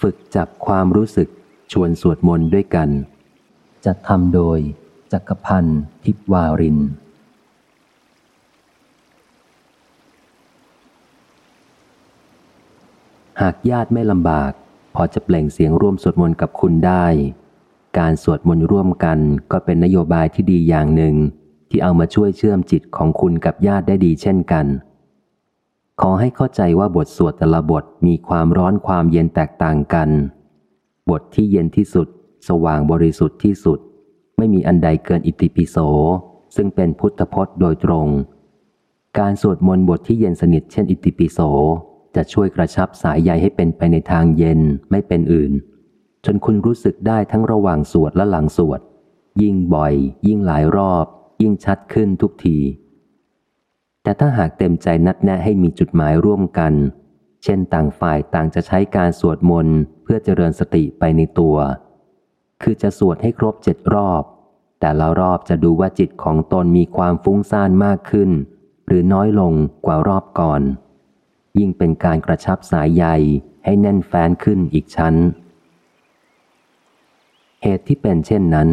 ฝึกจับความรู้สึกชวนสวดมนต์ด้วยกันจะทำโดยจักรพันธ์ทิพวาริน หากญาติไม่ลำบาก พอจะเปล่งเสียงร่วมสวดมนต์กับคุณได้ การสวดมนต์ร่วมกันก็เป็นนโยบายที่ดีอย่างหนึ่ง ที่เอามาช่วยเชื่อมจิตของคุณกับญาติได้ดีเช่นกัน ขอให้เข้าใจว่าบทสวดแต่ละบทมีความร้อนความเย็นแตกต่างกัน บทที่เย็นที่สุด สว่างบริสุทธิ์ที่สุด ไม่มีอันใดเกินอิติปิโส ซึ่งเป็นพุทธพจน์โดยตรง การสวดมนต์บทที่เย็นสนิทเช่นอิติปิโส จะช่วยกระชับสายใยให้เป็นไปในทางเย็นไม่เป็นอื่น จนคุณรู้สึกได้ทั้งระหว่างสวดและหลังสวด ยิ่งบ่อย ยิ่งหลายรอบ ยิ่งชัดขึ้นทุกที แต่ถ้าหากเต็มใจนัดแนะให้มีจุดหมายร่วมกัน เช่นต่างฝ่ายต่างจะใช้การสวดมนต์เพื่อเจริญสติไปในตัว คือจะสวดให้ครบเจ็ดรอบ แต่ละรอบจะดูว่าจิตของตนมีความฟุ้งซ่านมากขึ้น หรือน้อยลงกว่ารอบก่อน ยิ่งเป็นการกระชับสายใยให้แน่นแฟ้นขึ้นอีกชั้น เหตุที่เป็นเช่นนั้น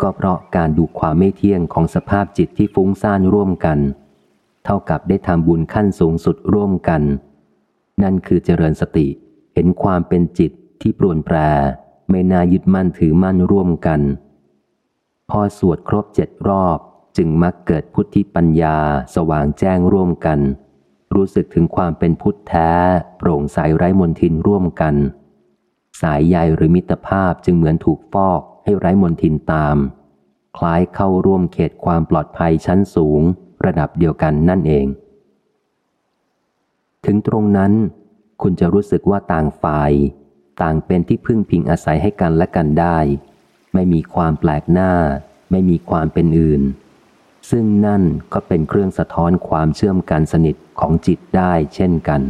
ก็เพราะการดูความไม่เที่ยงของสภาพจิตที่ฟุ้งซ่านร่วมกัน เท่ากับได้ทำบุญขั้นสูงสุดร่วมกัน นั่นคือเจริญสติ เห็นความเป็นจิตที่ปรวนแปร ไม่น่ายึดมั่นถือมั่นร่วมกัน พอสวดครบเจ็ดรอบจึงมักเกิดพุทธิปัญญาสว่างแจ้งร่วมกัน รู้สึกถึงความเป็นพุทธแท้ โปร่งใสไร้มนทินร่วมกัน สายใยหรือมิตรภาพจึงเหมือนถูกฟอกให้ไร้มนทินตาม คล้ายเข้าร่วมเขตความปลอดภัยชั้นสูง ระดับเดียวกันนั่นเอง ถึงตรงนั้น คุณจะรู้สึกว่าต่างฝ่าย ต่างเป็นที่พึ่งพิงอาศัยให้กันและกันได้ ไม่มีความแปลกหน้า ไม่มีความเป็นอื่น ซึ่งนั่นก็เป็นเครื่องสะท้อนความเชื่อมกันสนิทของจิตได้เช่นกัน